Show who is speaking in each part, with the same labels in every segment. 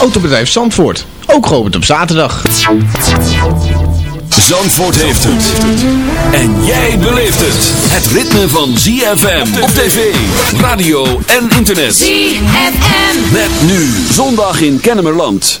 Speaker 1: Autobedrijf Zandvoort, ook geopend op zaterdag.
Speaker 2: Zandvoort heeft het. En jij beleeft het. Het ritme van ZFM op tv, radio en internet.
Speaker 3: ZFM.
Speaker 2: Met nu zondag in Kennemerland.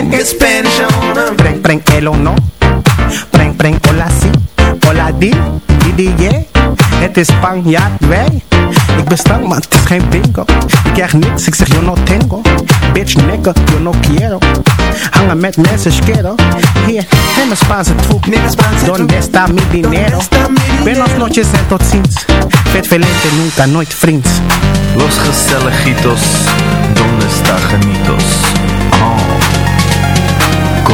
Speaker 4: Get Spanish on.
Speaker 5: Preng, preng, el o no. Preng, preng, hola si. Hola di, di. Het is Spanjaard, wij. Ik ben stank, maar het is geen bingo. Ik krijg niks, ik zeg yo no tengo. Bitch, nigga, yo no quiero. Hangen met mensen, schero. Hier, neem een Spaanse troep. Donde está mi dinero? Buenos noches en tot ziens. Vet velente, nunca, nooit vriends.
Speaker 6: Los gezelligitos, donde está genitos? Oh.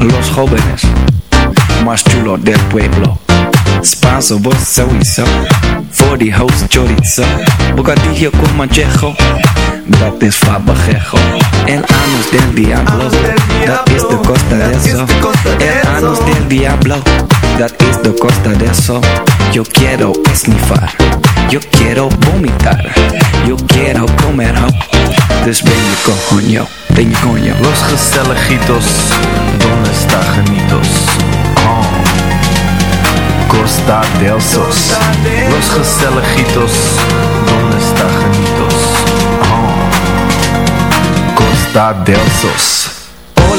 Speaker 7: Los jóvenes más chulos del pueblo. Spanso. Voor die host chorizo. Bocadillo con manchejo. Dat is fabajejo. El anus del diablo. Dat is de costa de eso. El anus del diablo. Dat is de costa de eso. Yo quiero esnifar. Yo quiero vomitar. Yo quiero comer ho. Dus ben je coño, ben je coño.
Speaker 6: Los gezelligitos, donde está genitos? Oh. Costa del Sos. Los gezelligitos, donde está genitos? Oh. Costa del Sos.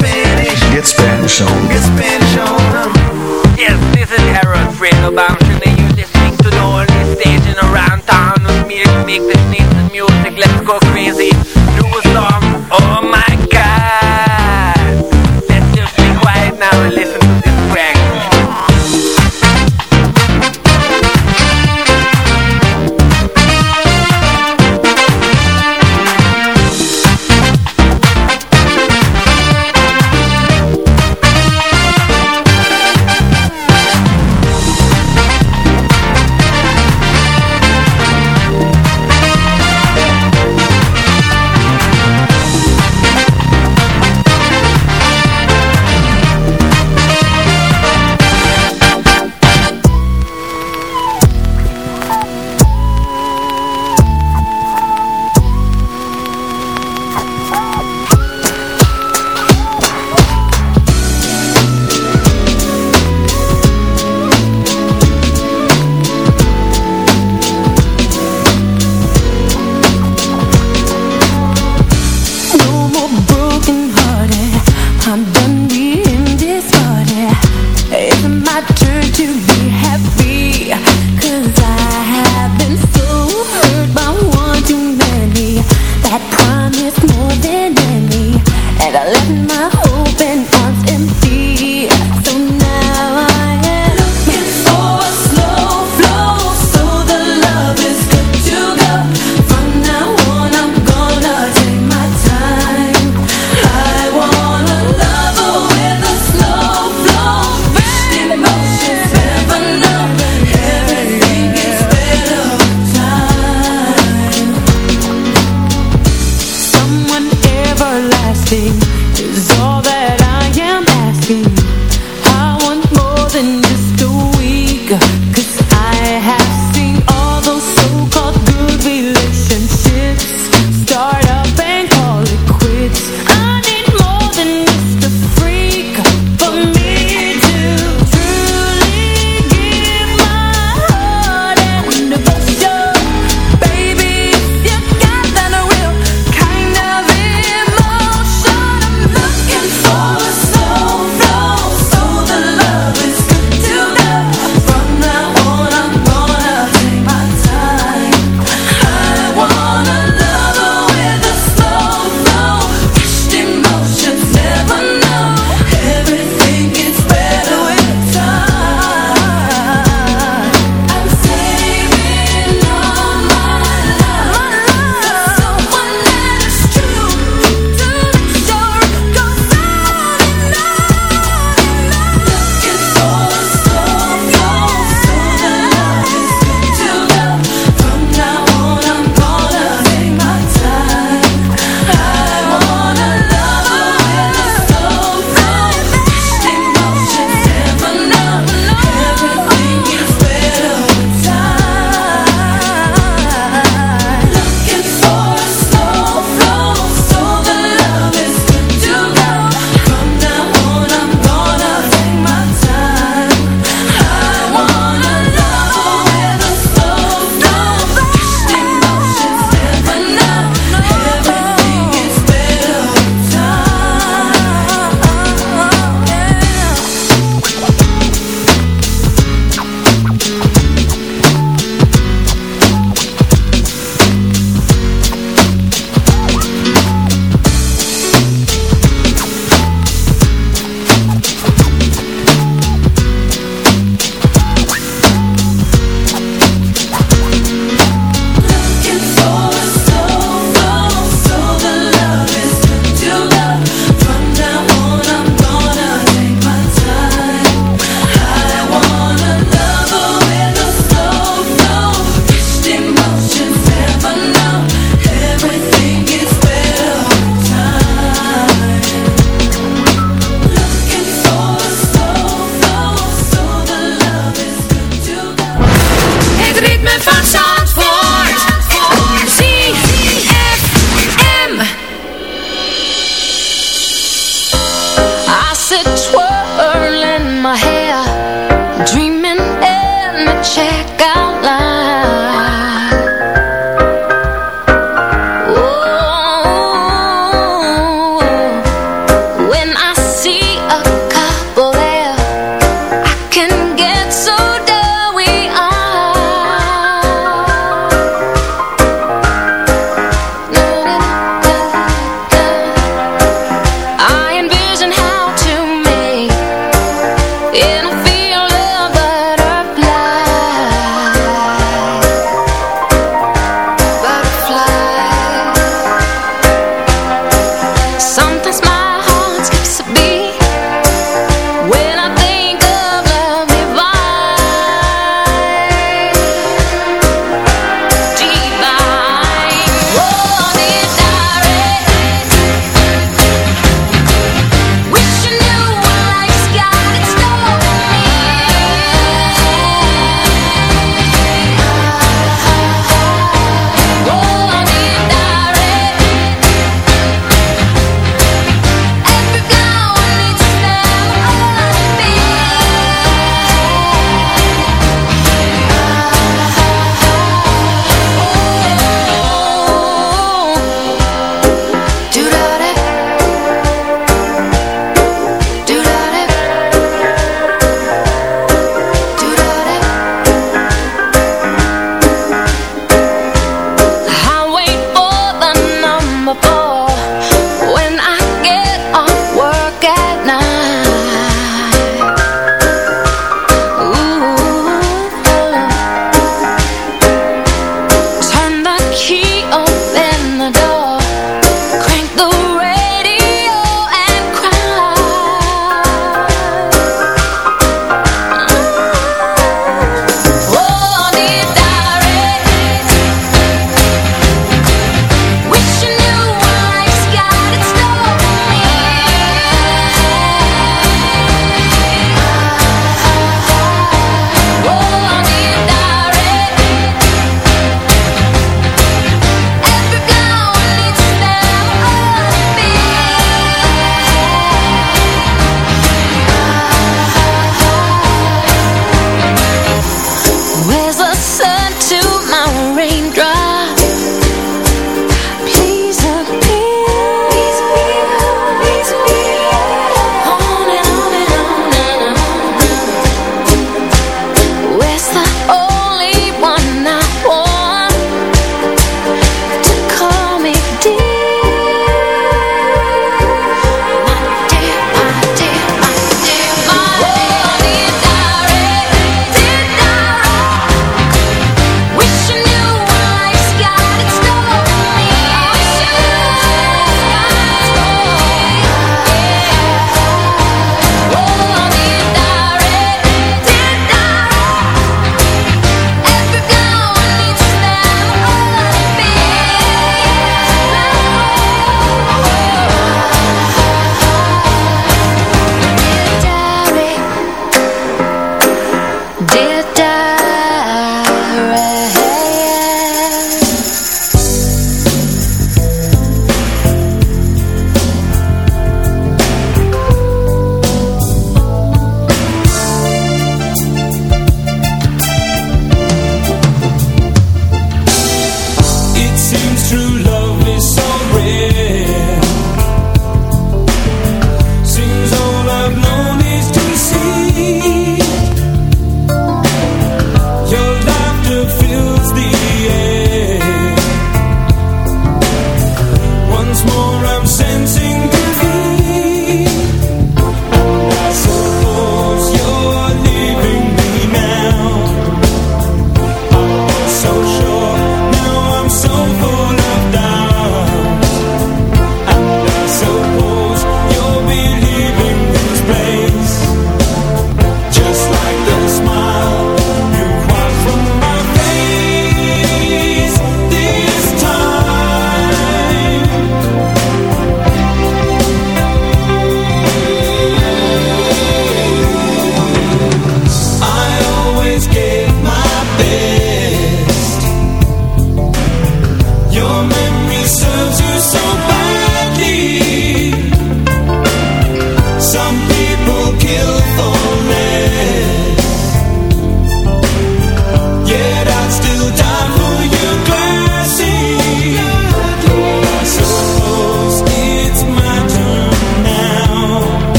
Speaker 4: Get Spanish,
Speaker 7: Get Spanish on.
Speaker 4: get Spanish on.
Speaker 8: Yes, this is Harold Fredo Bamshin and you're listening to the only stage in around town with me to make this nice music. Let's go crazy. Do a song. Oh my god. Let's just be quiet now and listen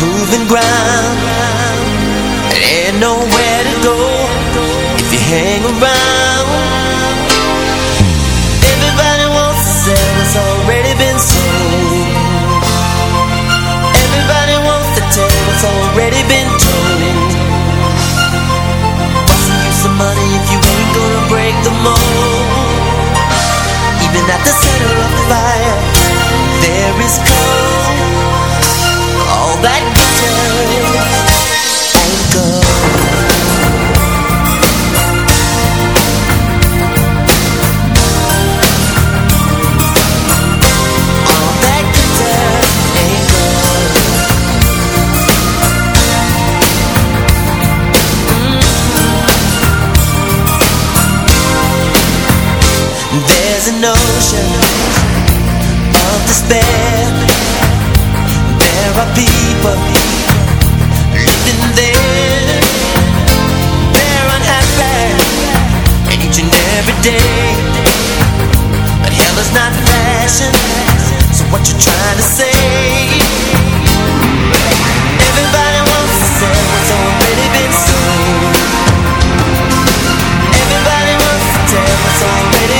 Speaker 9: proving ground. There ain't nowhere to go If you hang around. Everybody wants to sell It's already been sold Everybody wants to tell It's already been told. What's the use of money If you ain't gonna break the mold. Even at the center of the fire There is gold. notion of despair. There are people living there. They're unhappy each and every day. But hell is not fashion So what you trying to say? Everybody wants to say what's already been sold. Everybody wants to tell what's already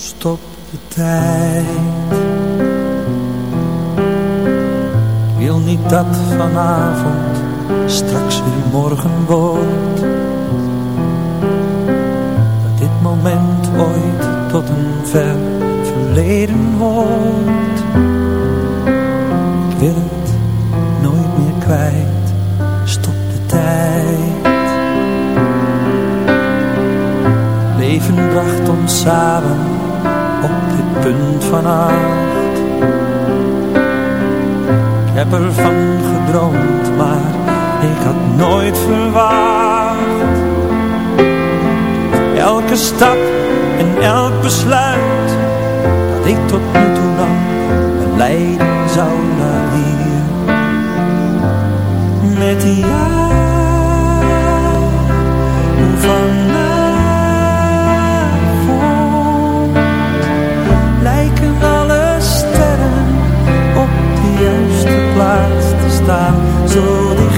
Speaker 10: Stop de
Speaker 6: tijd. Ik wil niet dat vanavond straks weer morgen wordt. Dat dit moment ooit tot een ver verleden wordt. Ik wil het nooit meer kwijt. Stop de tijd. Leven bracht ons samen punt van aard. Ik heb ervan gedroomd, maar ik had nooit verwacht. Elke stap en elk besluit dat ik tot nu toe nam, leiden zou naar hier. Met die jou van zo dicht.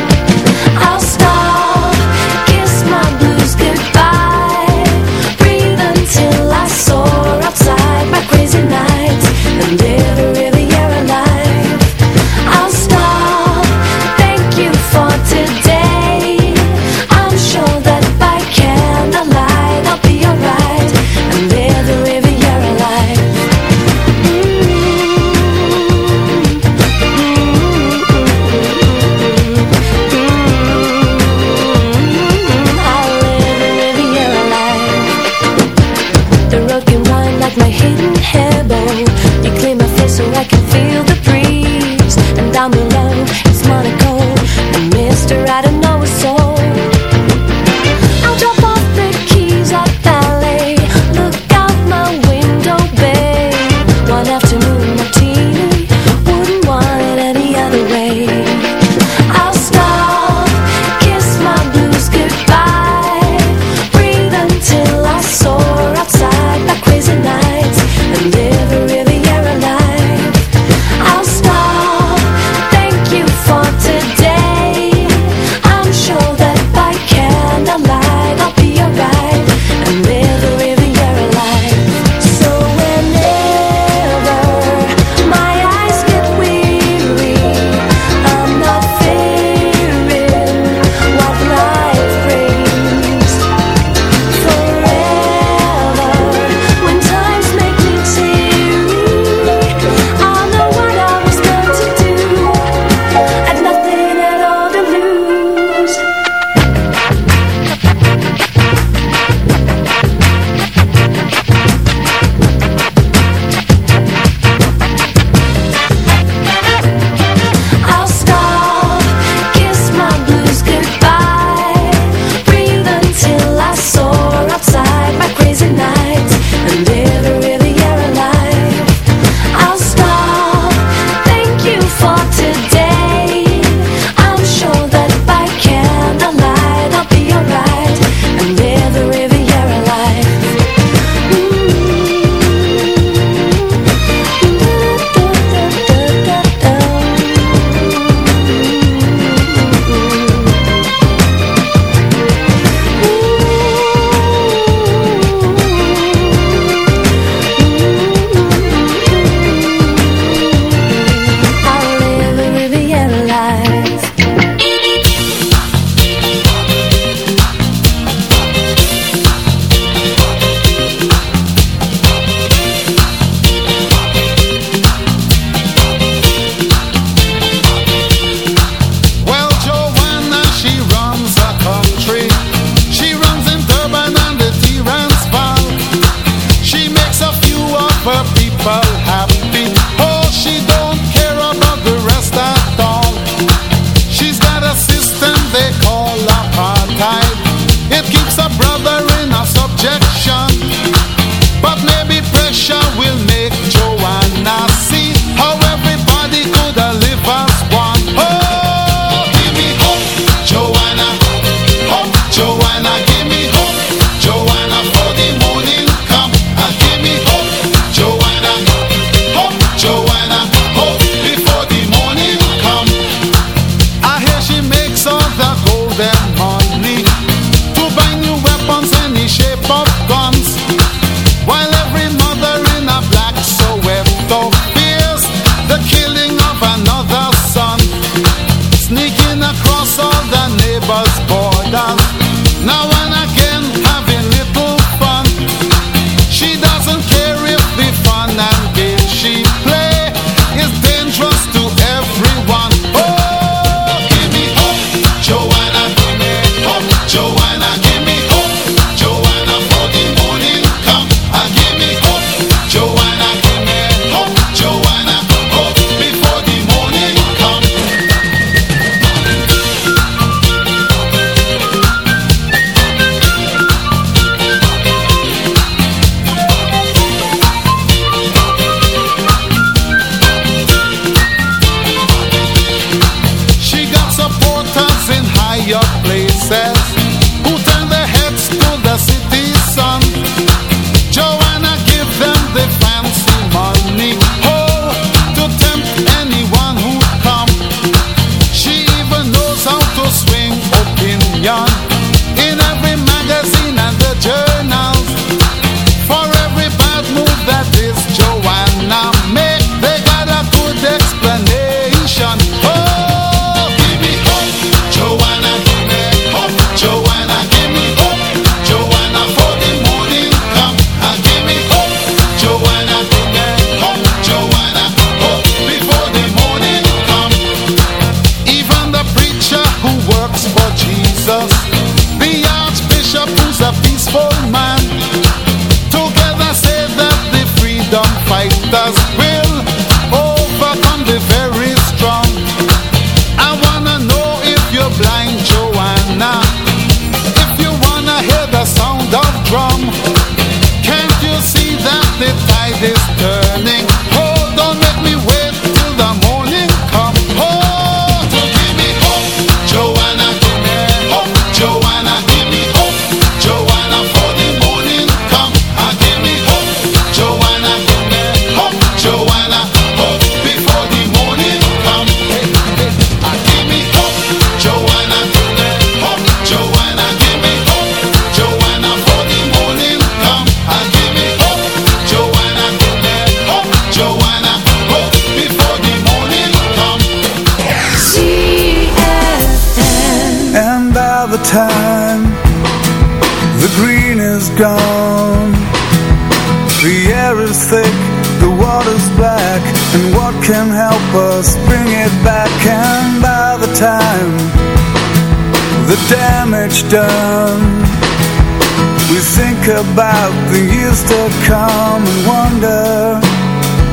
Speaker 11: to
Speaker 12: come
Speaker 13: and wonder.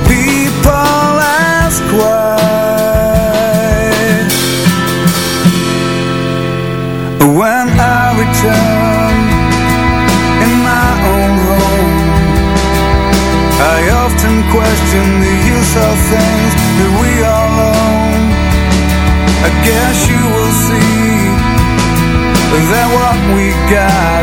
Speaker 13: People ask why. When I return in my own home I often question the use of things that we all own. I guess you will see that what we got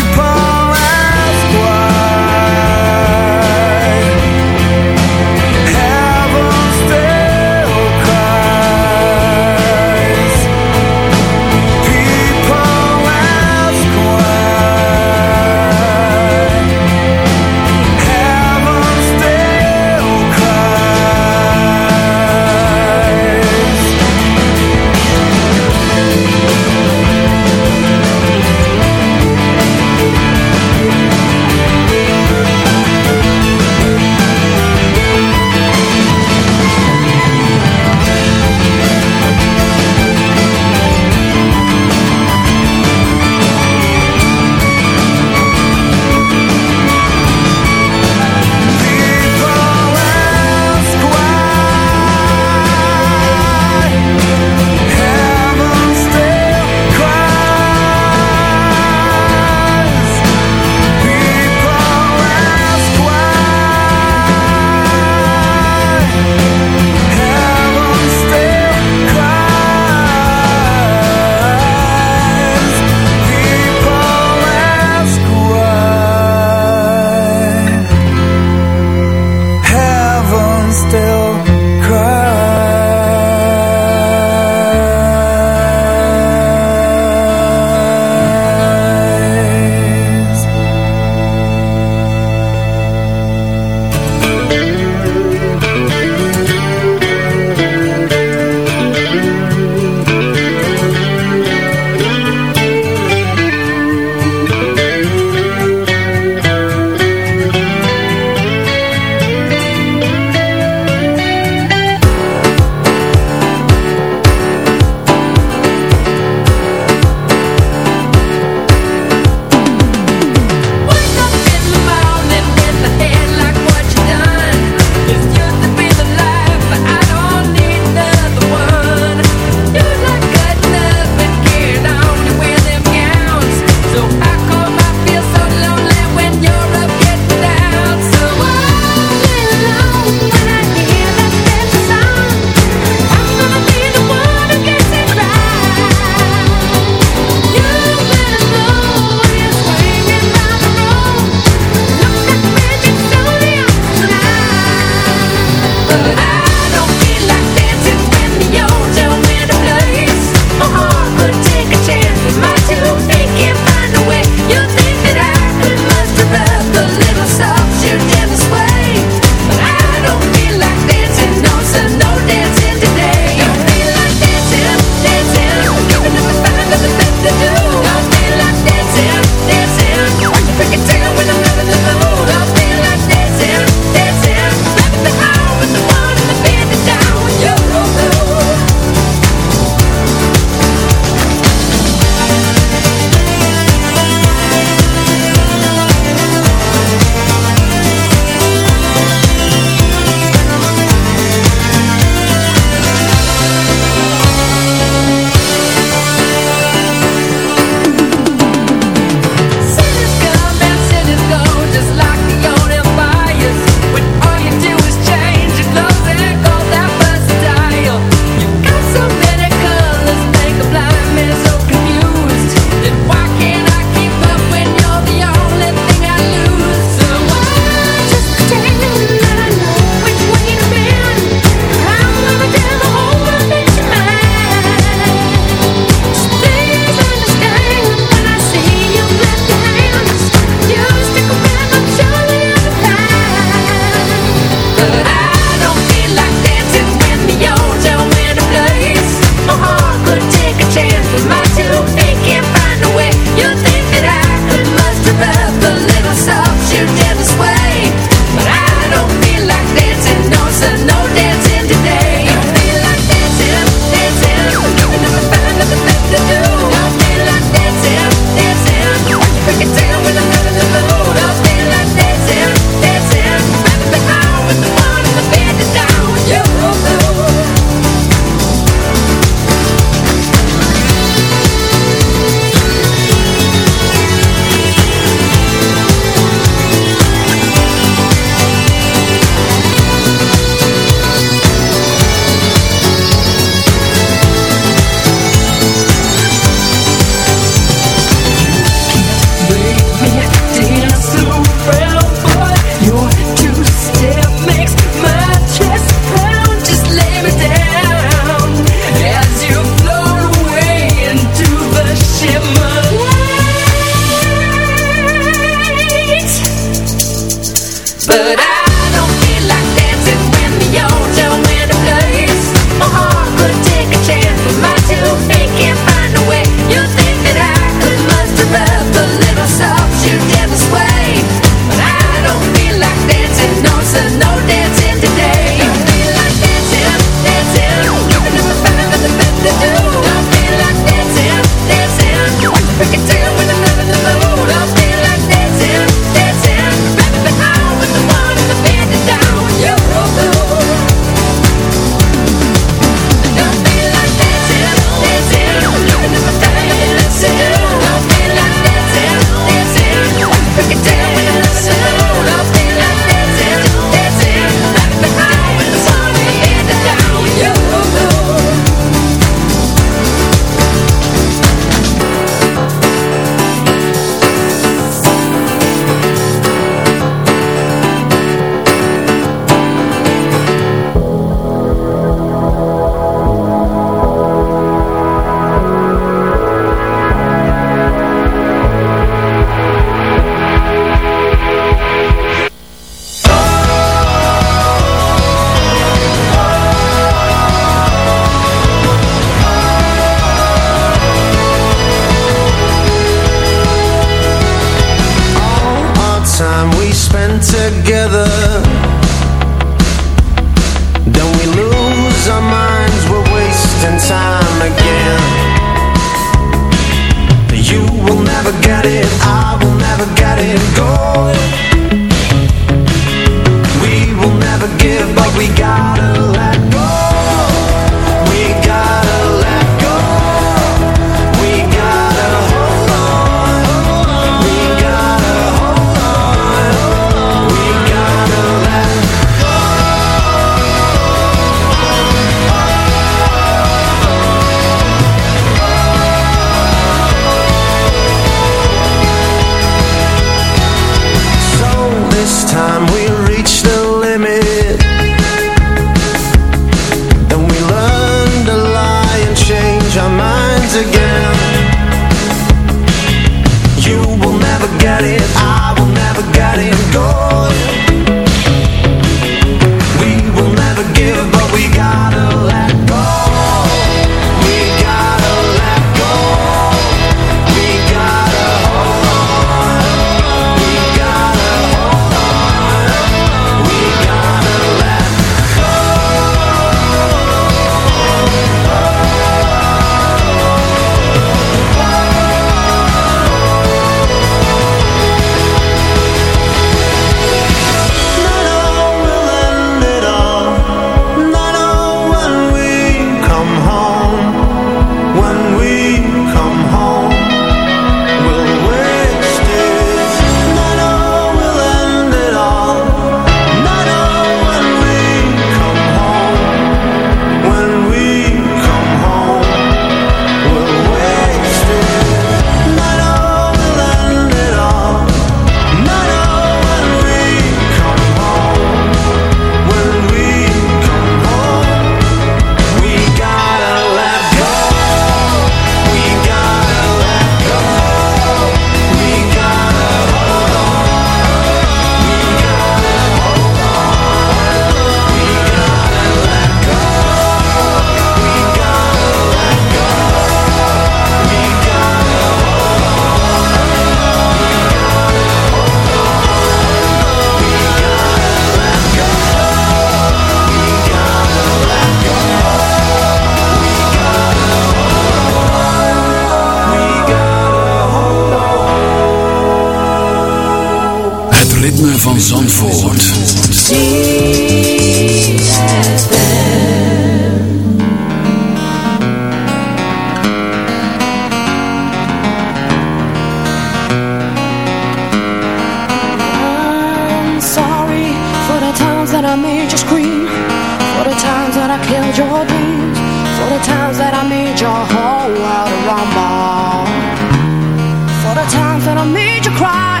Speaker 13: the
Speaker 11: times that I made you cry.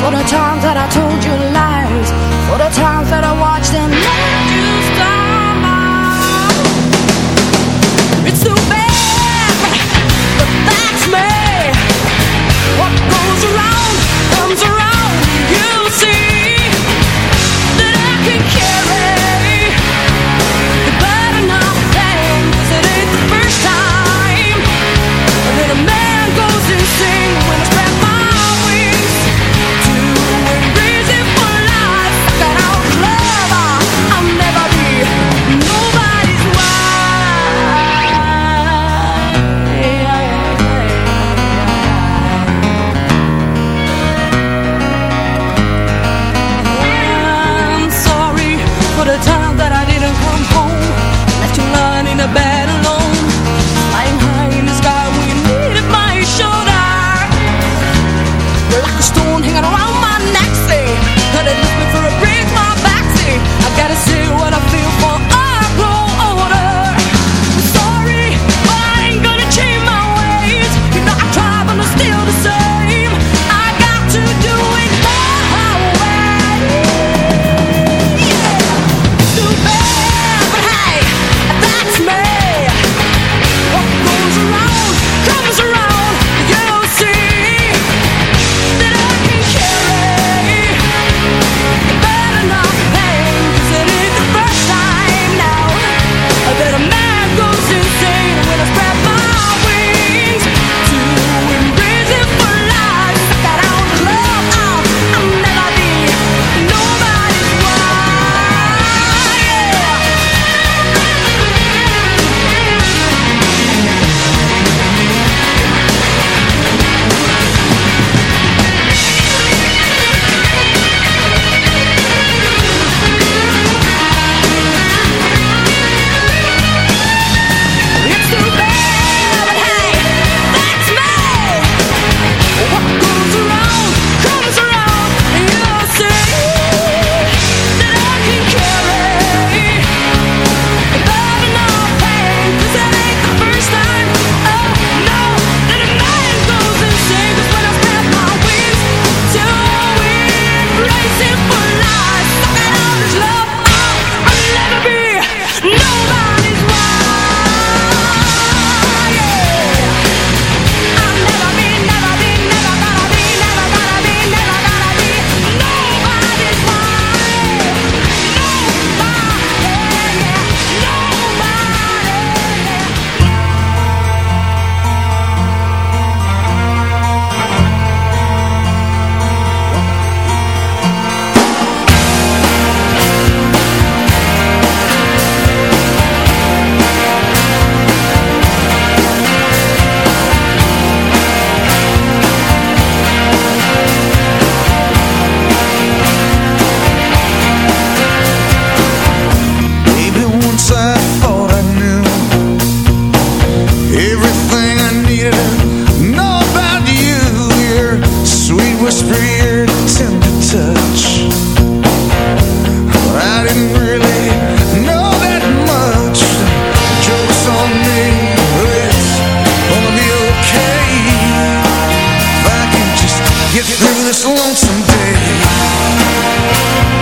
Speaker 11: For the times that I told you lies. For the times that I watched them
Speaker 13: laugh get through this lonesome day.